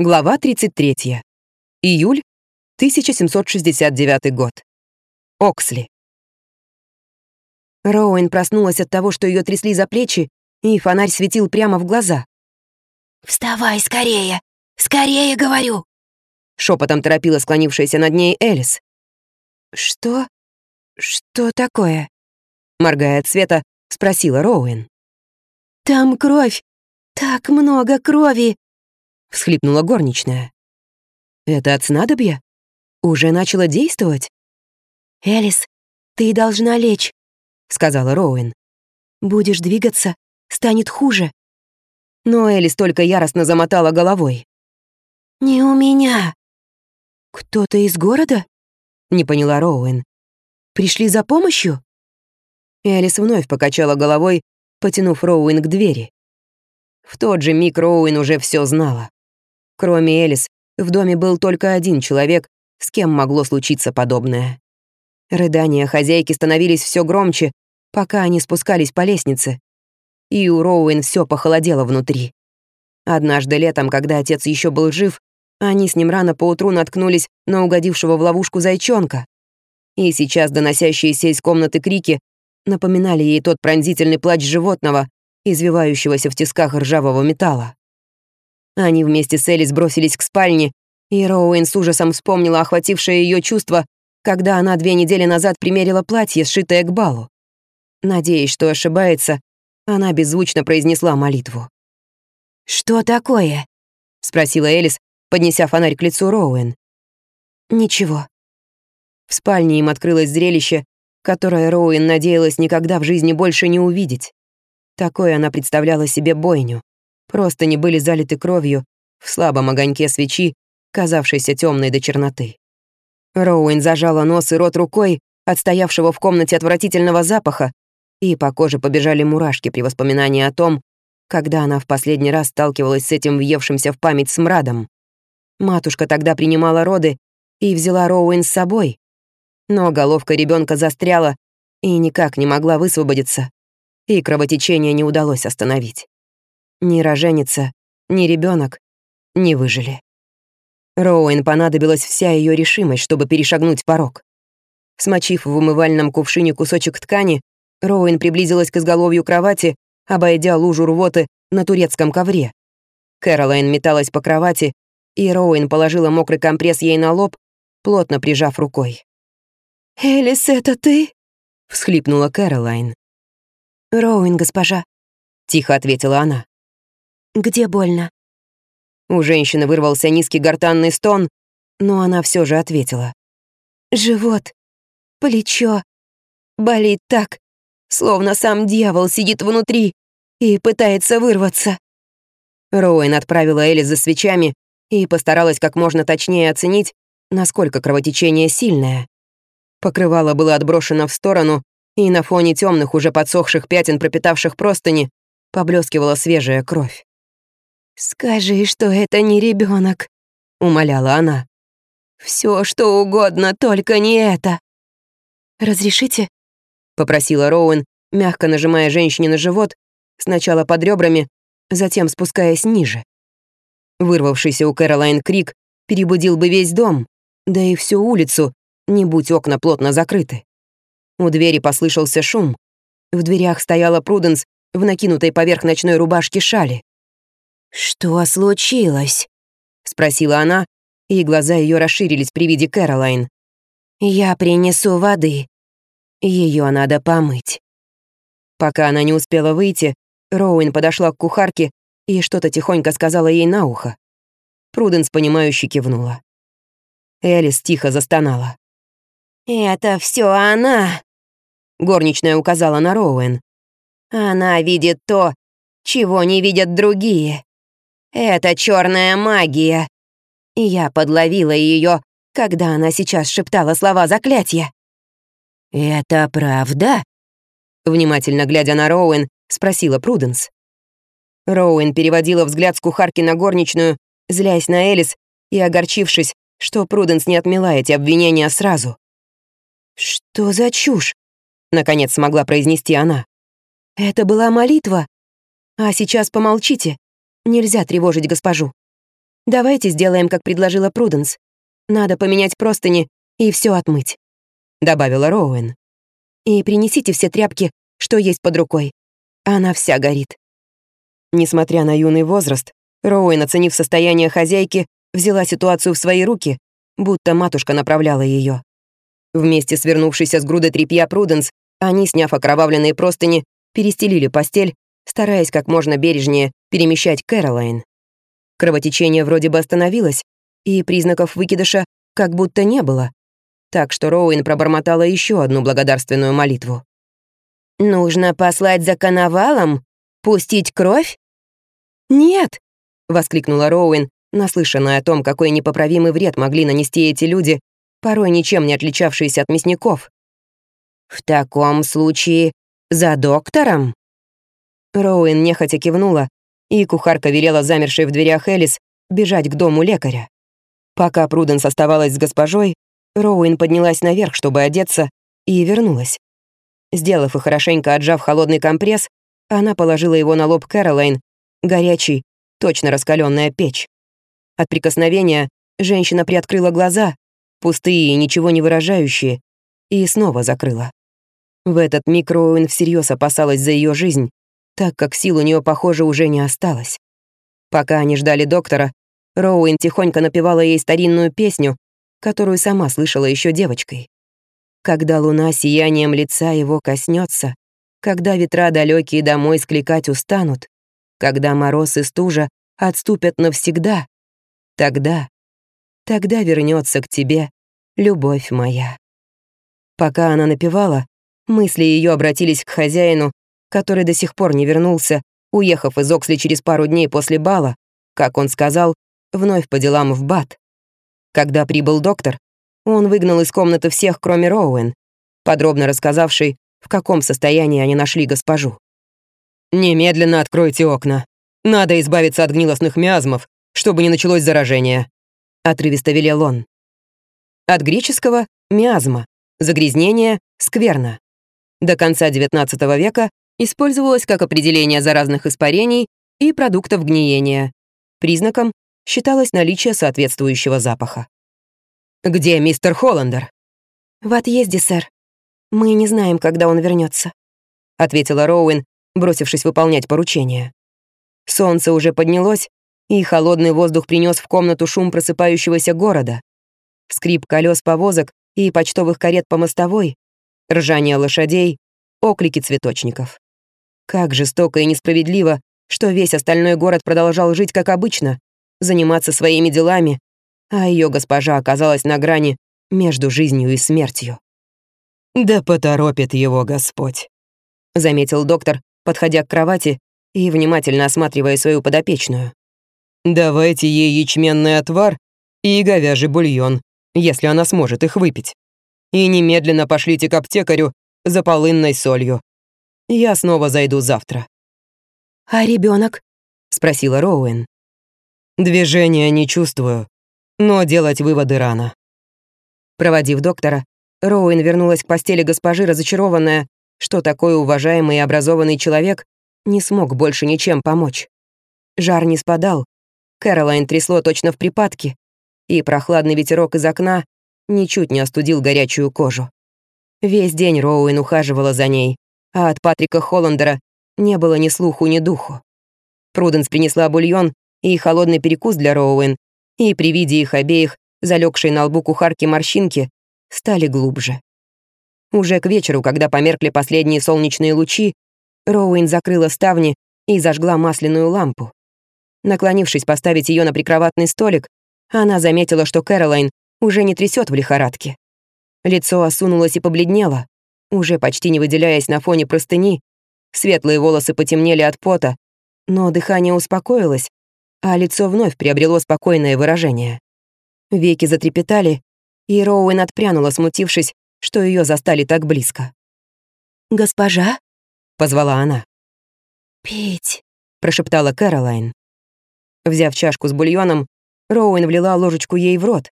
Глава 33. Июль 1769 год. Оксли. Роуэн проснулась от того, что ее трясли за плечи, и фонарь светил прямо в глаза. «Вставай скорее! Скорее, говорю!» Шепотом торопила склонившаяся над ней Элис. «Что? Что такое?» Моргая от света, спросила Роуэн. «Там кровь! Так много крови!» — всхлипнула горничная. «Это от снадобья? Уже начало действовать?» «Элис, ты должна лечь», — сказала Роуэн. «Будешь двигаться, станет хуже». Но Элис только яростно замотала головой. «Не у меня». «Кто-то из города?» — не поняла Роуэн. «Пришли за помощью?» Элис вновь покачала головой, потянув Роуэн к двери. В тот же миг Роуэн уже все знала. Кроме Элис, в доме был только один человек, с кем могло случиться подобное. Рыдания хозяйки становились все громче, пока они спускались по лестнице. И у Роуэн все похолодело внутри. Однажды летом, когда отец еще был жив, они с ним рано поутру наткнулись на угодившего в ловушку зайчонка. И сейчас доносящиеся из комнаты крики напоминали ей тот пронзительный плач животного, извивающегося в тисках ржавого металла. Они вместе с Элис бросились к спальне, и Роуэн с ужасом вспомнила охватившее ее чувство, когда она две недели назад примерила платье, сшитое к балу. Надеясь, что ошибается, она беззвучно произнесла молитву. «Что такое?» — спросила Элис, поднеся фонарь к лицу Роуэн. «Ничего». В спальне им открылось зрелище, которое Роуэн надеялась никогда в жизни больше не увидеть. Такое она представляла себе бойню. Просто не были залиты кровью в слабом огоньке свечи, казавшейся темной до черноты. Роуэн зажала нос и рот рукой, отстоявшего в комнате отвратительного запаха, и по коже побежали мурашки при воспоминании о том, когда она в последний раз сталкивалась с этим въевшимся в память смрадом. Матушка тогда принимала роды и взяла Роуэн с собой, но головка ребенка застряла и никак не могла высвободиться, и кровотечение не удалось остановить. Ни роженица, ни ребенок не выжили. Роуэн понадобилась вся ее решимость, чтобы перешагнуть порог. Смочив в умывальном кувшине кусочек ткани, Роуэн приблизилась к изголовью кровати, обойдя лужу рвоты на турецком ковре. Кэролайн металась по кровати, и Роуэн положила мокрый компресс ей на лоб, плотно прижав рукой. «Элис, это ты?» — всхлипнула Кэролайн. «Роуэн, госпожа», — тихо ответила она. Где больно?» У женщины вырвался низкий гортанный стон, но она все же ответила. «Живот, плечо, болит так, словно сам дьявол сидит внутри и пытается вырваться». Роуэн отправила Элли за свечами и постаралась как можно точнее оценить, насколько кровотечение сильное. Покрывало было отброшено в сторону, и на фоне темных, уже подсохших пятен, пропитавших простыни, поблескивала свежая кровь. «Скажи, что это не ребенок, умоляла она. Все, что угодно, только не это». «Разрешите?» — попросила Роуэн, мягко нажимая женщине на живот, сначала под ребрами, затем спускаясь ниже. Вырвавшийся у Кэролайн крик перебудил бы весь дом, да и всю улицу, не будь окна плотно закрыты. У двери послышался шум. В дверях стояла Пруденс в накинутой поверх ночной рубашки шали. «Что случилось?» — спросила она, и глаза ее расширились при виде Кэролайн. «Я принесу воды. Ее надо помыть». Пока она не успела выйти, Роуэн подошла к кухарке и что-то тихонько сказала ей на ухо. Пруденс, понимающе кивнула. Элис тихо застонала. «Это все она!» Горничная указала на Роуэн. «Она видит то, чего не видят другие. Это черная магия. Я подловила ее, когда она сейчас шептала слова заклятия. «Это правда?» Внимательно глядя на Роуэн, спросила Пруденс. Роуэн переводила взгляд с кухарки на горничную, злясь на Элис и огорчившись, что Пруденс не отмела эти обвинения сразу. «Что за чушь?» — наконец смогла произнести она. «Это была молитва. А сейчас помолчите. Нельзя тревожить госпожу. Давайте сделаем, как предложила Пруденс. Надо поменять простыни и все отмыть», — добавила Роуэн. «И принесите все тряпки, что есть под рукой. Она вся горит». Несмотря на юный возраст, Роуэн, оценив состояние хозяйки, взяла ситуацию в свои руки, будто матушка направляла ее. Вместе с вернувшейся с груды тряпья Пруденс, они, сняв окровавленные простыни, перестелили постель, стараясь как можно бережнее перемещать Кэролайн. Кровотечение вроде бы остановилось, и признаков выкидыша как будто не было, так что Роуэн пробормотала еще одну благодарственную молитву. «Нужно послать за коновалом? Пустить кровь?» «Нет!» — воскликнула Роуэн, наслышанная о том, какой непоправимый вред могли нанести эти люди, порой ничем не отличавшиеся от мясников. «В таком случае за доктором?» Роуэн нехотя кивнула, и кухарка велела замершей в дверях Элис бежать к дому лекаря. Пока Пруденс оставалась с госпожой, Роуэн поднялась наверх, чтобы одеться, и вернулась. Сделав и хорошенько отжав холодный компресс, она положила его на лоб Кэролайн, горячий, точно раскаленная печь. От прикосновения женщина приоткрыла глаза, пустые и ничего не выражающие, и снова закрыла. В этот миг Роуэн всерьез опасалась за ее жизнь, так как сил у нее, похоже, уже не осталось. Пока они ждали доктора, Роуэн тихонько напевала ей старинную песню, которую сама слышала еще девочкой. Когда луна сиянием лица его коснется, когда ветра далекие домой скликать устанут, когда мороз и стужа отступят навсегда, Тогда, тогда вернется к тебе любовь моя. Пока она напевала, мысли ее обратились к хозяину, который до сих пор не вернулся, уехав из Оксли через пару дней после бала, как он сказал, вновь по делам в Бат. Когда прибыл доктор, он выгнал из комнаты всех, кроме Роуэн, подробно рассказавший, в каком состоянии они нашли госпожу. «Немедленно откройте окна. Надо избавиться от гнилостных миазмов, чтобы не началось заражение», — отрывисто велел он. От греческого «миазма» — загрязнение, скверно. До конца XIX века использовалось как определение заразных испарений и продуктов гниения. Признаком считалось наличие соответствующего запаха. «Где мистер Холландер?» «В отъезде, сэр. Мы не знаем, когда он вернется, ответила Роуэн, бросившись выполнять поручение. Солнце уже поднялось, и холодный воздух принес в комнату шум просыпающегося города. Скрип колес повозок и почтовых карет по мостовой, ржание лошадей, оклики цветочников. Как жестоко и несправедливо, что весь остальной город продолжал жить как обычно, заниматься своими делами, а ее госпожа оказалась на грани между жизнью и смертью. «Да поторопит его Господь», — заметил доктор, подходя к кровати и внимательно осматривая свою подопечную. Давайте ей ячменный отвар и говяжий бульон, если она сможет их выпить. И немедленно пошлите к аптекарю за полынной солью. Я снова зайду завтра». «А ребенок? спросила Роуэн. «Движения не чувствую, но делать выводы рано». Проводив доктора, Роуэн вернулась к постели госпожи, разочарованная, что такой уважаемый и образованный человек не смог больше ничем помочь. Жар не спадал, Кэролайн трясло точно в припадке, и прохладный ветерок из окна ничуть не остудил горячую кожу. Весь день Роуэн ухаживала за ней, а от Патрика Холландера не было ни слуху, ни духу. Пруденс принесла бульон и холодный перекус для Роуэн, и при виде их обеих, залегшей на лбу кухарки морщинки, стали глубже. Уже к вечеру, когда померкли последние солнечные лучи, Роуэн закрыла ставни и зажгла масляную лампу. Наклонившись поставить ее на прикроватный столик, она заметила, что Кэролайн уже не трясет в лихорадке. Лицо осунулось и побледнело, уже почти не выделяясь на фоне простыни, светлые волосы потемнели от пота, но дыхание успокоилось, а лицо вновь приобрело спокойное выражение. Веки затрепетали, и Роуэн отпрянула, смутившись, что ее застали так близко. «Госпожа?» — позвала она. «Пить», — прошептала Кэролайн. Взяв чашку с бульоном, Роуэн влила ложечку ей в рот.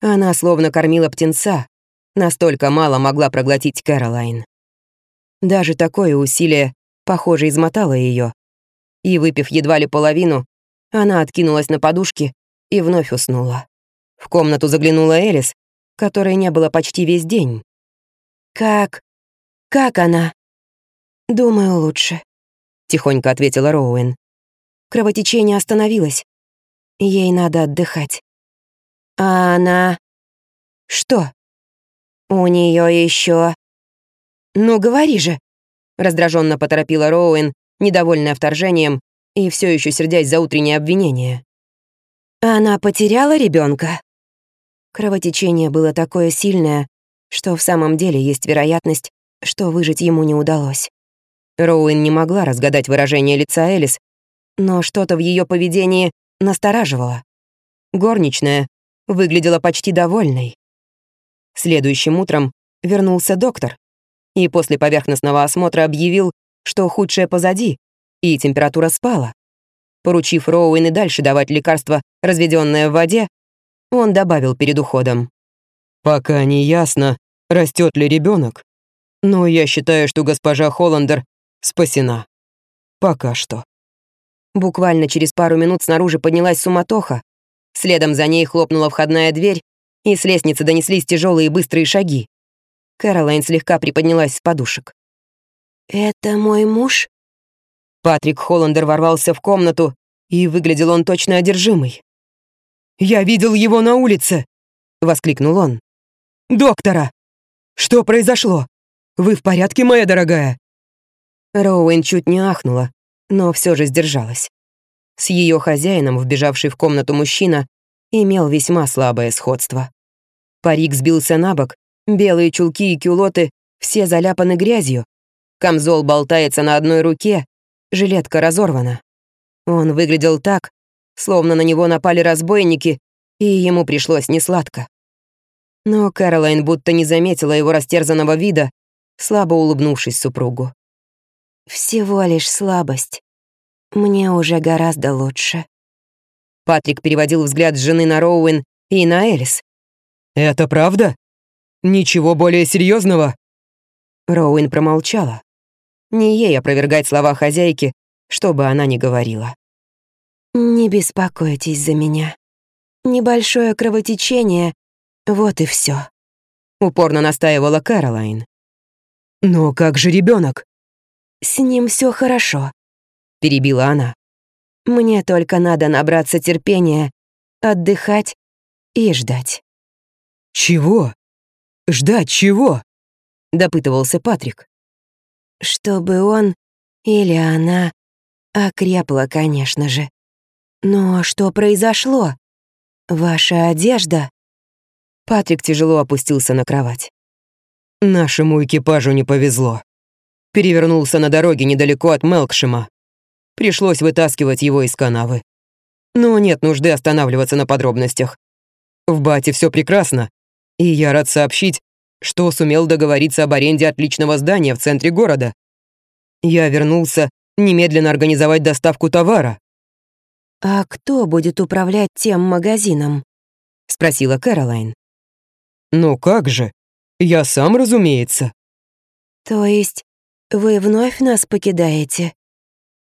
Она словно кормила птенца. Настолько мало могла проглотить Кэролайн. Даже такое усилие, похоже, измотало ее. И, выпив едва ли половину, она откинулась на подушки и вновь уснула. В комнату заглянула Элис, которой не было почти весь день. «Как? Как она?» «Думаю, лучше», — тихонько ответила Роуэн. Кровотечение остановилось. Ей надо отдыхать. А она... Что? У нее еще. Ну, говори же, раздраженно поторопила Роуэн, недовольная вторжением и все еще сердясь за утреннее обвинение. Она потеряла ребенка. Кровотечение было такое сильное, что в самом деле есть вероятность, что выжить ему не удалось. Роуэн не могла разгадать выражение лица Элис, но что-то в ее поведении настораживало. Горничная выглядела почти довольной. Следующим утром вернулся доктор и после поверхностного осмотра объявил, что худшее позади, и температура спала. Поручив Роуэн и дальше давать лекарства, разведенное в воде, он добавил перед уходом. «Пока не ясно, растет ли ребенок, но я считаю, что госпожа Холландер спасена. Пока что». Буквально через пару минут снаружи поднялась суматоха. Следом за ней хлопнула входная дверь, и с лестницы донеслись тяжелые быстрые шаги. Кэролайн слегка приподнялась с подушек. «Это мой муж?» Патрик Холландер ворвался в комнату, и выглядел он точно одержимый. «Я видел его на улице!» — воскликнул он. «Доктора! Что произошло? Вы в порядке, моя дорогая?» Роуэн чуть не ахнула, но все же сдержалась. С ее хозяином, вбежавший в комнату мужчина, имел весьма слабое сходство. Парик сбился на бок, белые чулки и кюлоты все заляпаны грязью, камзол болтается на одной руке, жилетка разорвана. Он выглядел так, словно на него напали разбойники, и ему пришлось несладко. Но Кэролайн будто не заметила его растерзанного вида, слабо улыбнувшись супругу. «Всего лишь слабость. Мне уже гораздо лучше». Патрик переводил взгляд с жены на Роуэн и на Элис. «Это правда? Ничего более серьезного? Роуэн промолчала. Не ей опровергать слова хозяйки, что бы она ни говорила. «Не беспокойтесь за меня. Небольшое кровотечение, вот и все. упорно настаивала Кэролайн. «Но как же ребенок? «С ним все хорошо», — перебила она. Мне только надо набраться терпения, отдыхать и ждать. «Чего? Ждать чего?» — допытывался Патрик. «Чтобы он или она окрепла, конечно же. Но что произошло? Ваша одежда?» Патрик тяжело опустился на кровать. «Нашему экипажу не повезло. Перевернулся на дороге недалеко от Мелкшима. Пришлось вытаскивать его из канавы. Но нет нужды останавливаться на подробностях. В Бате все прекрасно, и я рад сообщить, что сумел договориться об аренде отличного здания в центре города. Я вернулся немедленно организовать доставку товара. «А кто будет управлять тем магазином?» — спросила Кэролайн. «Ну как же? Я сам, разумеется». «То есть вы вновь нас покидаете?»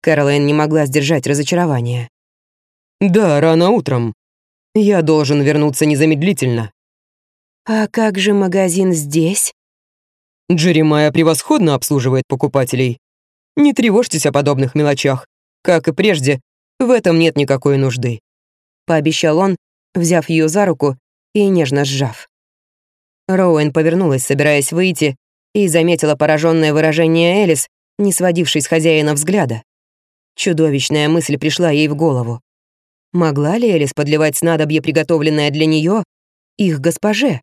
Кэролайн не могла сдержать разочарование. «Да, рано утром. Я должен вернуться незамедлительно». «А как же магазин здесь?» Джеремайя превосходно обслуживает покупателей. Не тревожьтесь о подобных мелочах. Как и прежде, в этом нет никакой нужды», — пообещал он, взяв ее за руку и нежно сжав. Роуэн повернулась, собираясь выйти, и заметила пораженное выражение Элис, не сводившей с хозяина взгляда. Чудовищная мысль пришла ей в голову. Могла ли Элис подливать снадобье, приготовленное для нее, их госпоже?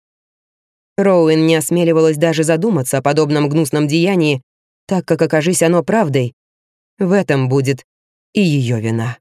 Роуэн не осмеливалась даже задуматься о подобном гнусном деянии, так как, окажись оно правдой, в этом будет и ее вина.